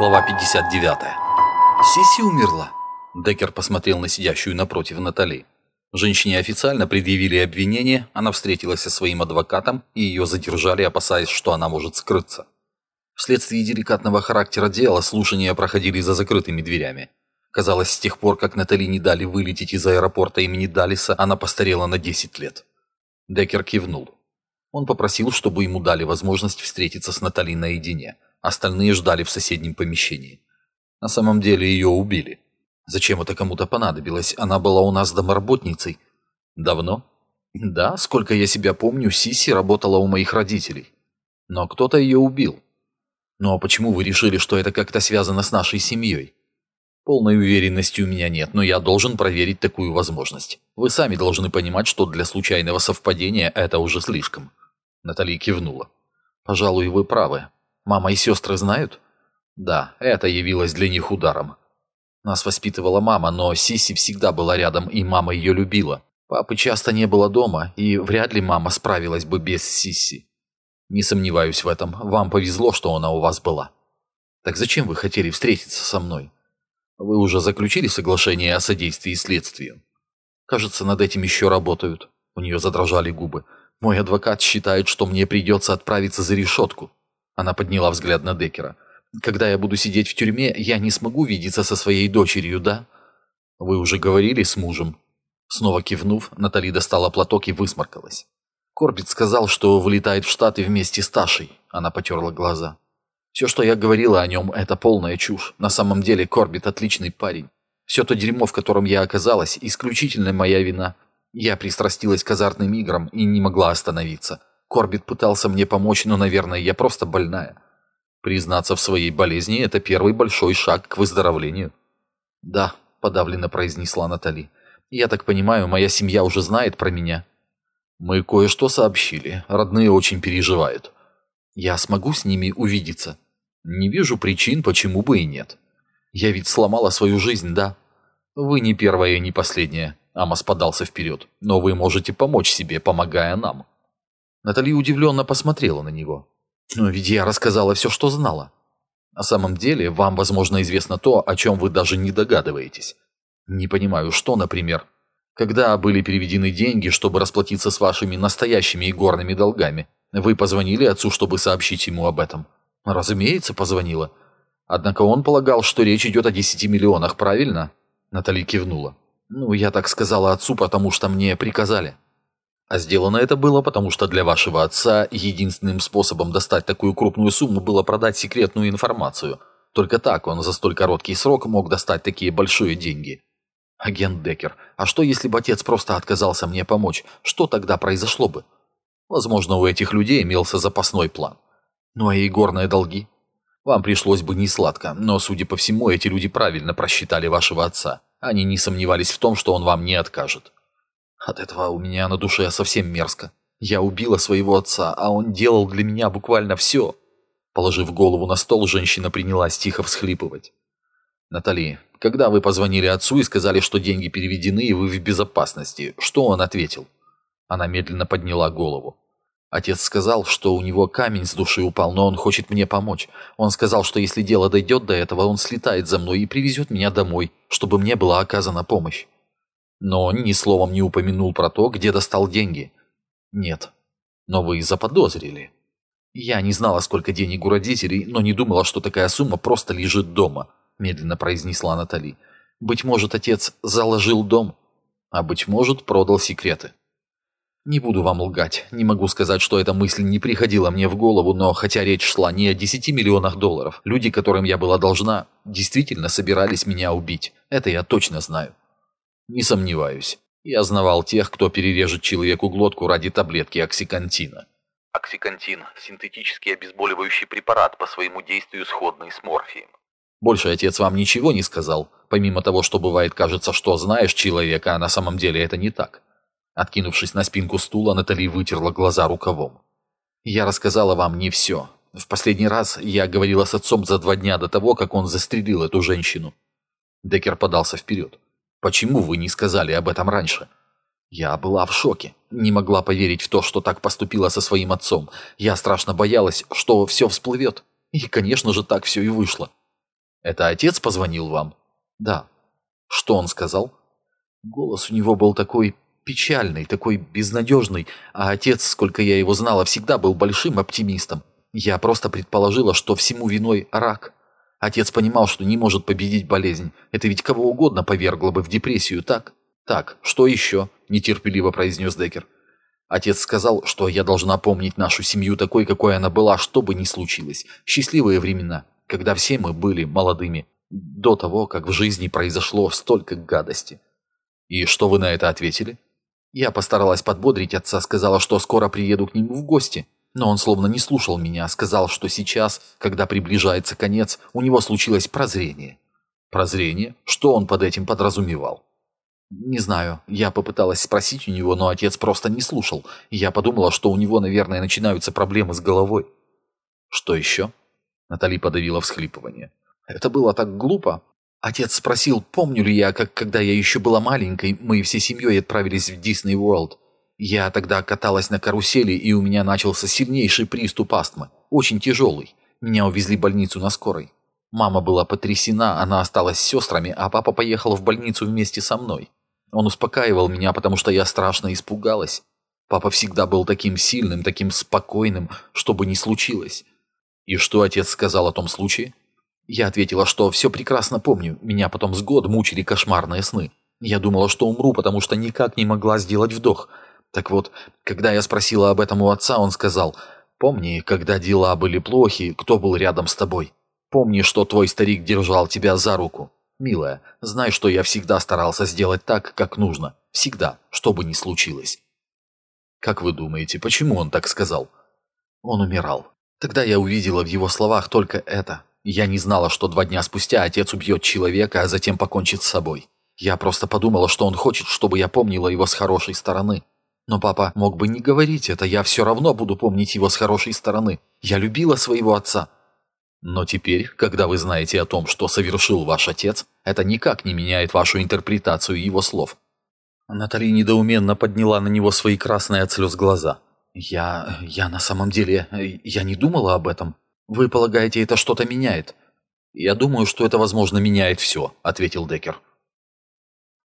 Глава 59. Сиси умерла. Деккер посмотрел на сидящую напротив Натали. Женщине официально предъявили обвинение, она встретилась со своим адвокатом, и ее задержали, опасаясь, что она может скрыться. Вследствие деликатного характера дела слушания проходили за закрытыми дверями. Казалось, с тех пор, как Натали не дали вылететь из аэропорта имени Далиса, она постарела на 10 лет. Деккер кивнул. Он попросил, чтобы ему дали возможность встретиться с Натали наедине. Остальные ждали в соседнем помещении. На самом деле ее убили. Зачем это кому-то понадобилось? Она была у нас домоработницей. Давно? Да, сколько я себя помню, Сиси работала у моих родителей. Но кто-то ее убил. Ну а почему вы решили, что это как-то связано с нашей семьей? Полной уверенности у меня нет, но я должен проверить такую возможность. Вы сами должны понимать, что для случайного совпадения это уже слишком. Натали кивнула. Пожалуй, вы правы. Мама и сестры знают? Да, это явилось для них ударом. Нас воспитывала мама, но Сиси всегда была рядом, и мама ее любила. Папы часто не было дома, и вряд ли мама справилась бы без Сиси. Не сомневаюсь в этом. Вам повезло, что она у вас была. Так зачем вы хотели встретиться со мной? Вы уже заключили соглашение о содействии следствию? Кажется, над этим еще работают. У нее задрожали губы. Мой адвокат считает, что мне придется отправиться за решетку. Она подняла взгляд на Деккера. Когда я буду сидеть в тюрьме, я не смогу видеться со своей дочерью, да? Вы уже говорили с мужем? Снова кивнув, Натали достала платок и высморкалась. Корбит сказал, что вылетает в Штаты вместе с Ташей. Она потерла глаза. Все, что я говорила о нем, это полная чушь. На самом деле Корбит отличный парень. Все то дерьмо, в котором я оказалась, исключительно моя вина. Я пристрастилась к азартным играм и не могла остановиться. Корбит пытался мне помочь, но, наверное, я просто больная. Признаться в своей болезни – это первый большой шаг к выздоровлению. «Да», – подавленно произнесла Натали. «Я так понимаю, моя семья уже знает про меня». «Мы кое-что сообщили. Родные очень переживают». «Я смогу с ними увидеться?» «Не вижу причин, почему бы и нет». «Я ведь сломала свою жизнь, да?» «Вы не первая и не последняя», – Амос подался вперед. «Но вы можете помочь себе, помогая нам». Натали удивленно посмотрела на него. Но ведь я рассказала все, что знала. На самом деле, вам, возможно, известно то, о чем вы даже не догадываетесь. Не понимаю, что, например. Когда были переведены деньги, чтобы расплатиться с вашими настоящими игорными долгами, вы позвонили отцу, чтобы сообщить ему об этом? Разумеется, позвонила. Однако он полагал, что речь идет о 10 миллионах, правильно? Натали кивнула. Ну, я так сказала отцу, потому что мне приказали. А сделано это было, потому что для вашего отца единственным способом достать такую крупную сумму было продать секретную информацию. Только так он за столь короткий срок мог достать такие большие деньги. Агент Деккер, а что если бы отец просто отказался мне помочь? Что тогда произошло бы? Возможно, у этих людей имелся запасной план. Ну а и горные долги? Вам пришлось бы несладко, но, судя по всему, эти люди правильно просчитали вашего отца. Они не сомневались в том, что он вам не откажет. От этого у меня на душе совсем мерзко. Я убила своего отца, а он делал для меня буквально все. Положив голову на стол, женщина принялась тихо всхлипывать. «Натали, когда вы позвонили отцу и сказали, что деньги переведены и вы в безопасности, что он ответил?» Она медленно подняла голову. Отец сказал, что у него камень с души упал, но он хочет мне помочь. Он сказал, что если дело дойдет до этого, он слетает за мной и привезет меня домой, чтобы мне была оказана помощь. Но ни словом не упомянул про то, где достал деньги. Нет. Но вы заподозрили. Я не знала, сколько денег у родителей, но не думала, что такая сумма просто лежит дома, медленно произнесла Натали. Быть может, отец заложил дом, а быть может, продал секреты. Не буду вам лгать, не могу сказать, что эта мысль не приходила мне в голову, но хотя речь шла не о 10 миллионах долларов, люди, которым я была должна, действительно собирались меня убить. Это я точно знаю. Не сомневаюсь. Я знавал тех, кто перережет человеку глотку ради таблетки оксикантина. Оксикантин – синтетический обезболивающий препарат по своему действию сходный с морфием. Больше отец вам ничего не сказал, помимо того, что бывает кажется, что знаешь человека, а на самом деле это не так. Откинувшись на спинку стула, Натали вытерла глаза рукавом. Я рассказала вам не все. В последний раз я говорила с отцом за два дня до того, как он застрелил эту женщину. Деккер подался вперед. Почему вы не сказали об этом раньше? Я была в шоке. Не могла поверить в то, что так поступила со своим отцом. Я страшно боялась, что все всплывет. И, конечно же, так все и вышло. Это отец позвонил вам? Да. Что он сказал? Голос у него был такой печальный, такой безнадежный, а отец, сколько я его знала, всегда был большим оптимистом. Я просто предположила, что всему виной рак. Отец понимал, что не может победить болезнь. Это ведь кого угодно повергло бы в депрессию, так? Так, что еще? Нетерпеливо произнес Деккер. Отец сказал, что я должна помнить нашу семью такой, какой она была, что бы ни случилось. Счастливые времена, когда все мы были молодыми, до того, как в жизни произошло столько гадости. И что вы на это ответили? Я постаралась подбодрить отца, сказала, что скоро приеду к нему в гости. Но он словно не слушал меня, сказал, что сейчас, когда приближается конец, у него случилось прозрение. Прозрение? Что он под этим подразумевал? Не знаю. Я попыталась спросить у него, но отец просто не слушал. Я подумала, что у него, наверное, начинаются проблемы с головой. Что еще? Натали подавила всхлипывание. Это было так глупо. Отец спросил, помню ли я, как когда я еще была маленькой, мы всей семьей отправились в Дисней Уорлд. Я тогда каталась на карусели, и у меня начался сильнейший приступ астмы. Очень тяжелый. Меня увезли в больницу на скорой. Мама была потрясена, она осталась с сестрами, а папа поехал в больницу вместе со мной. Он успокаивал меня, потому что я страшно испугалась. Папа всегда был таким сильным, таким спокойным, что бы ни случилось. И что отец сказал о том случае? Я ответила, что все прекрасно помню. Меня потом с год мучили кошмарные сны. Я думала, что умру, потому что никак не могла сделать вдох. Так вот, когда я спросила об этом у отца, он сказал, «Помни, когда дела были плохи, кто был рядом с тобой? Помни, что твой старик держал тебя за руку. «Милая, знай, что я всегда старался сделать так, как нужно. Всегда, что бы ни случилось». «Как вы думаете, почему он так сказал?» Он умирал. Тогда я увидела в его словах только это. Я не знала, что два дня спустя отец убьет человека, а затем покончит с собой. Я просто подумала, что он хочет, чтобы я помнила его с хорошей стороны. Но папа мог бы не говорить это, я все равно буду помнить его с хорошей стороны. Я любила своего отца. Но теперь, когда вы знаете о том, что совершил ваш отец, это никак не меняет вашу интерпретацию его слов. Натали недоуменно подняла на него свои красные от слез глаза. «Я... я на самом деле... я не думала об этом. Вы полагаете, это что-то меняет?» «Я думаю, что это, возможно, меняет все», — ответил Деккер.